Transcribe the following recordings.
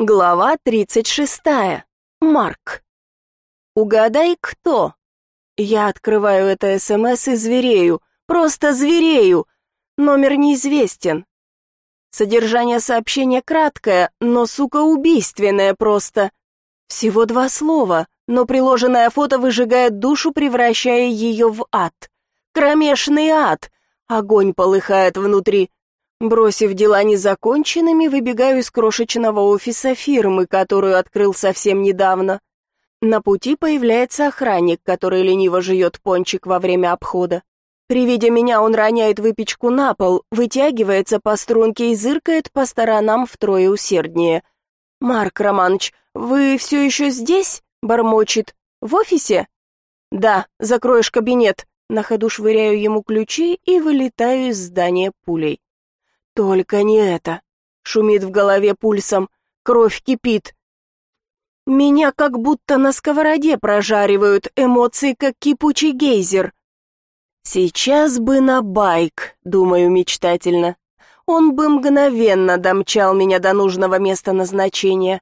Глава 36. Марк. Угадай, кто? Я открываю это СМС и зверею, просто зверею. Номер неизвестен. Содержание сообщения краткое, но, сука, убийственное просто. Всего два слова, но приложенное фото выжигает душу, превращая ее в ад. Кромешный ад. Огонь полыхает внутри. Бросив дела незаконченными, выбегаю из крошечного офиса фирмы, которую открыл совсем недавно. На пути появляется охранник, который лениво жует пончик во время обхода. При виде меня он роняет выпечку на пол, вытягивается по струнке и зыркает по сторонам втрое усерднее. «Марк Романович, вы все еще здесь?» — бормочет. «В офисе?» «Да, закроешь кабинет». На ходу швыряю ему ключи и вылетаю из здания пулей. Только не это. Шумит в голове пульсом, кровь кипит. Меня как будто на сковороде прожаривают, эмоции как кипучий гейзер. Сейчас бы на байк, думаю мечтательно. Он бы мгновенно домчал меня до нужного места назначения.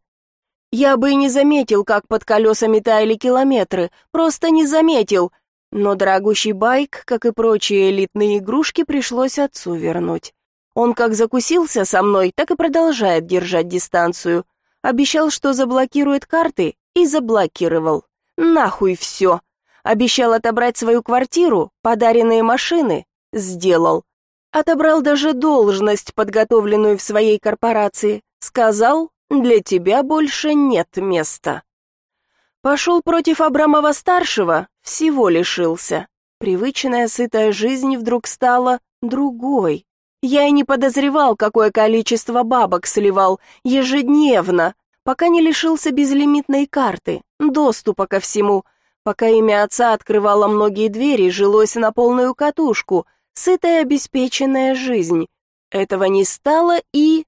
Я бы и не заметил, как под колесами таяли километры, просто не заметил. Но дорогущий байк, как и прочие элитные игрушки, пришлось отцу вернуть. Он как закусился со мной, так и продолжает держать дистанцию. Обещал, что заблокирует карты, и заблокировал. Нахуй все. Обещал отобрать свою квартиру, подаренные машины. Сделал. Отобрал даже должность, подготовленную в своей корпорации. Сказал, для тебя больше нет места. Пошел против Абрамова-старшего, всего лишился. Привычная сытая жизнь вдруг стала другой. Я и не подозревал, какое количество бабок сливал ежедневно, пока не лишился безлимитной карты, доступа ко всему, пока имя отца открывало многие двери, жилось на полную катушку, сытая обеспеченная жизнь. Этого не стало и...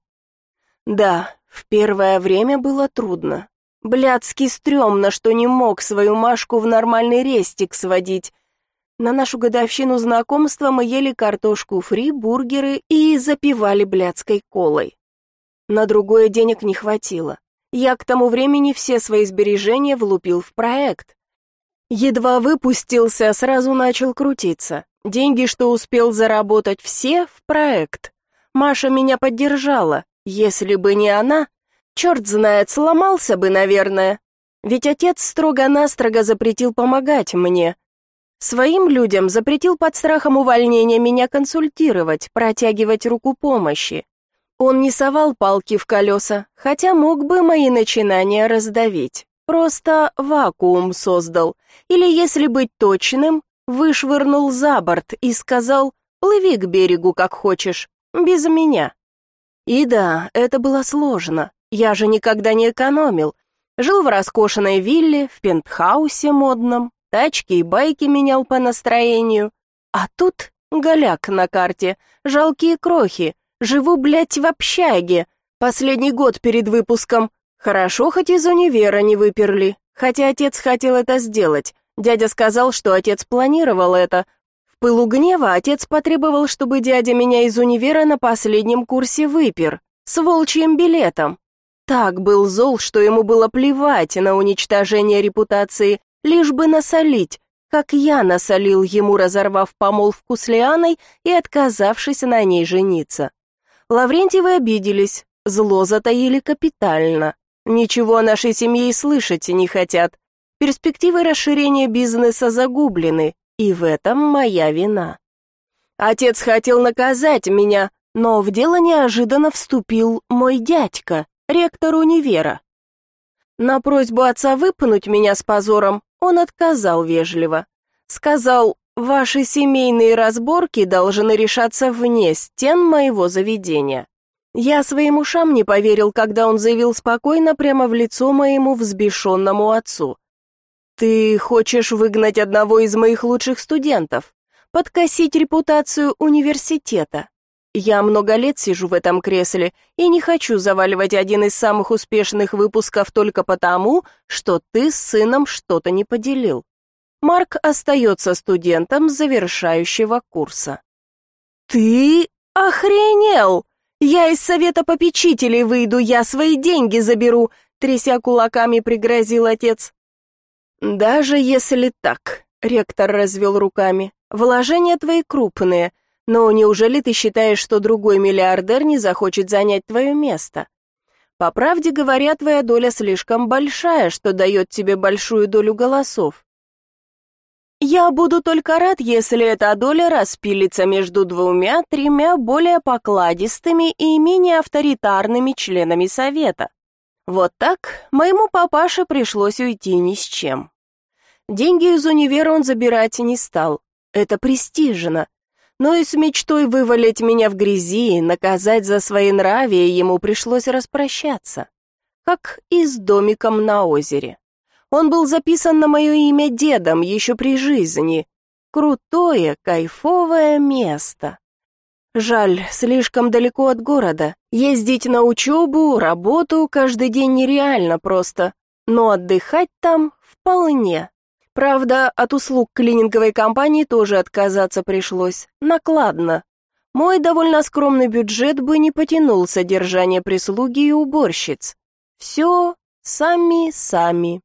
Да, в первое время было трудно. Блядски стрёмно, что не мог свою Машку в нормальный рестик сводить, на нашу годовщину знакомства мы ели картошку фри, бургеры и запивали блядской колой. На другое денег не хватило. Я к тому времени все свои сбережения влупил в проект. Едва выпустился, сразу начал крутиться. Деньги, что успел заработать все, в проект. Маша меня поддержала. Если бы не она, черт знает, сломался бы, наверное. Ведь отец строго-настрого запретил помогать мне, Своим людям запретил под страхом увольнения меня консультировать, протягивать руку помощи. Он не совал палки в колеса, хотя мог бы мои начинания раздавить. Просто вакуум создал. Или, если быть точным, вышвырнул за борт и сказал «плыви к берегу, как хочешь, без меня». И да, это было сложно. Я же никогда не экономил. Жил в роскошной вилле, в пентхаусе модном, Тачки и байки менял по настроению. А тут голяк на карте, жалкие крохи. Живу, блядь, в общаге. Последний год перед выпуском. Хорошо, хоть из универа не выперли. Хотя отец хотел это сделать. Дядя сказал, что отец планировал это. В пылу гнева отец потребовал, чтобы дядя меня из универа на последнем курсе выпер. С волчьим билетом. Так был зол, что ему было плевать на уничтожение репутации, лишь бы насолить, как я насолил ему, разорвав помолвку с Лианой и отказавшись на ней жениться. Лаврентьевы обиделись, зло затаили капитально. Ничего о нашей семье и слышать не хотят. Перспективы расширения бизнеса загублены, и в этом моя вина. Отец хотел наказать меня, но в дело неожиданно вступил мой дядька, ректор универа. На просьбу отца выпнуть меня с позором он отказал вежливо. Сказал, ваши семейные разборки должны решаться вне стен моего заведения. Я своим ушам не поверил, когда он заявил спокойно прямо в лицо моему взбешенному отцу. «Ты хочешь выгнать одного из моих лучших студентов, подкосить репутацию университета. Я много лет сижу в этом кресле и не хочу заваливать один из самых успешных выпусков только потому, что ты с сыном что-то не поделил. Марк остается студентом завершающего курса. Ты охренел? Я из совета попечителей выйду, я свои деньги заберу, тряся кулаками, пригрозил отец. Даже если так, ректор развел руками, вложения твои крупные, но неужели ты считаешь, что другой миллиардер не захочет занять твое место? По правде говоря, твоя доля слишком большая, что дает тебе большую долю голосов. Я буду только рад, если эта доля распилится между двумя-тремя более покладистыми и менее авторитарными членами совета. Вот так моему папаше пришлось уйти ни с чем. Деньги из универа он забирать не стал. Это престижно. Но и с мечтой вывалить меня в грязи, наказать за свои нравия ему пришлось распрощаться. Как и с домиком на озере. Он был записан на мое имя дедом еще при жизни. Крутое, кайфовое место. Жаль, слишком далеко от города. Ездить на учебу, работу каждый день нереально просто. Но отдыхать там вполне. Правда, от услуг клининговой компании тоже отказаться пришлось. Накладно. Мой довольно скромный бюджет бы не потянул содержание прислуги и уборщиц. Все сами-сами.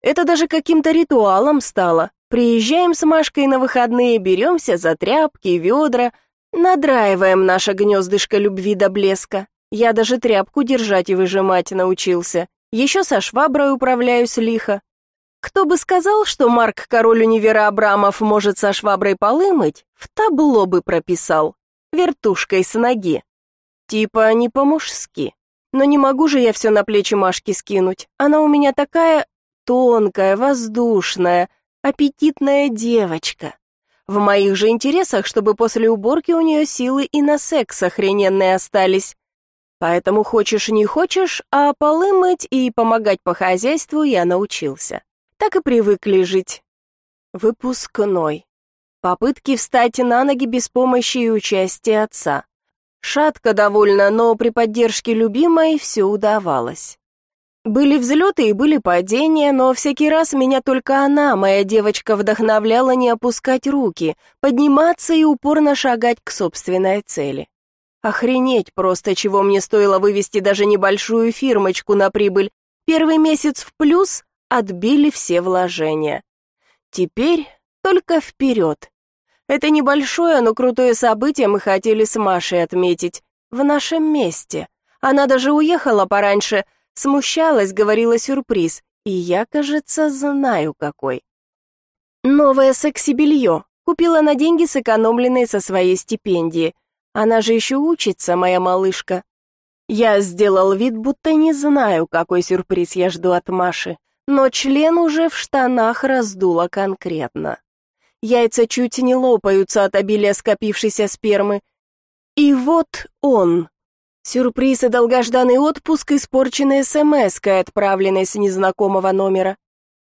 Это даже каким-то ритуалом стало. Приезжаем с Машкой на выходные, беремся за тряпки, ведра, надраиваем наше гнездышко любви до блеска. Я даже тряпку держать и выжимать научился. Еще со шваброй управляюсь лихо. Кто бы сказал, что Марк, король универа Абрамов, может со шваброй полы мыть, в табло бы прописал. Вертушкой с ноги. Типа не по-мужски. Но не могу же я все на плечи Машки скинуть. Она у меня такая тонкая, воздушная, аппетитная девочка. В моих же интересах, чтобы после уборки у нее силы и на секс охрененные остались. Поэтому хочешь не хочешь, а полы мыть и помогать по хозяйству я научился. Так и привыкли жить. Выпускной. Попытки встать на ноги без помощи и участия отца. Шатко довольно, но при поддержке любимой все удавалось. Были взлеты и были падения, но всякий раз меня только она, моя девочка, вдохновляла не опускать руки, подниматься и упорно шагать к собственной цели. Охренеть просто, чего мне стоило вывести даже небольшую фирмочку на прибыль. Первый месяц в плюс отбили все вложения. Теперь только вперед. Это небольшое, но крутое событие мы хотели с Машей отметить. В нашем месте. Она даже уехала пораньше — Смущалась, говорила сюрприз, и я, кажется, знаю какой. Новое секси-белье. Купила на деньги, сэкономленные со своей стипендии. Она же еще учится, моя малышка. Я сделал вид, будто не знаю, какой сюрприз я жду от Маши, но член уже в штанах раздуло конкретно. Яйца чуть не лопаются от обилия скопившейся спермы. И вот он, Сюрприз и долгожданный отпуск, испорченный смс-кой, отправленной с незнакомого номера.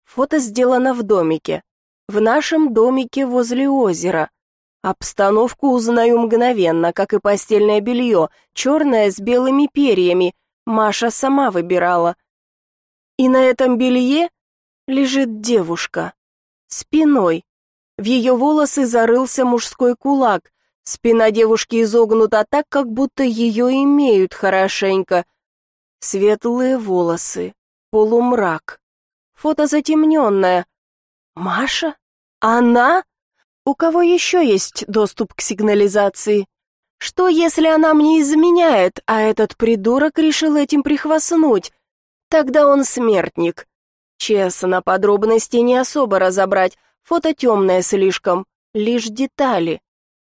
Фото сделано в домике. В нашем домике возле озера. Обстановку узнаю мгновенно, как и постельное белье, черное с белыми перьями. Маша сама выбирала. И на этом белье лежит девушка. Спиной. В ее волосы зарылся мужской кулак, Спина девушки изогнута так, как будто ее имеют хорошенько. Светлые волосы, полумрак. Фото затемненное. Маша? Она? У кого еще есть доступ к сигнализации? Что, если она мне изменяет, а этот придурок решил этим прихвастнуть? Тогда он смертник. Честно, подробности не особо разобрать. Фото темное слишком. Лишь детали.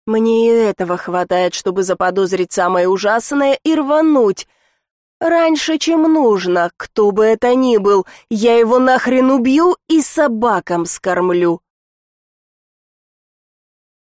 Мне и этого хватает, чтобы заподозрить самое ужасное и рвануть. Раньше, чем нужно, кто бы это ни был, я его нахрен убью и собакам скормлю.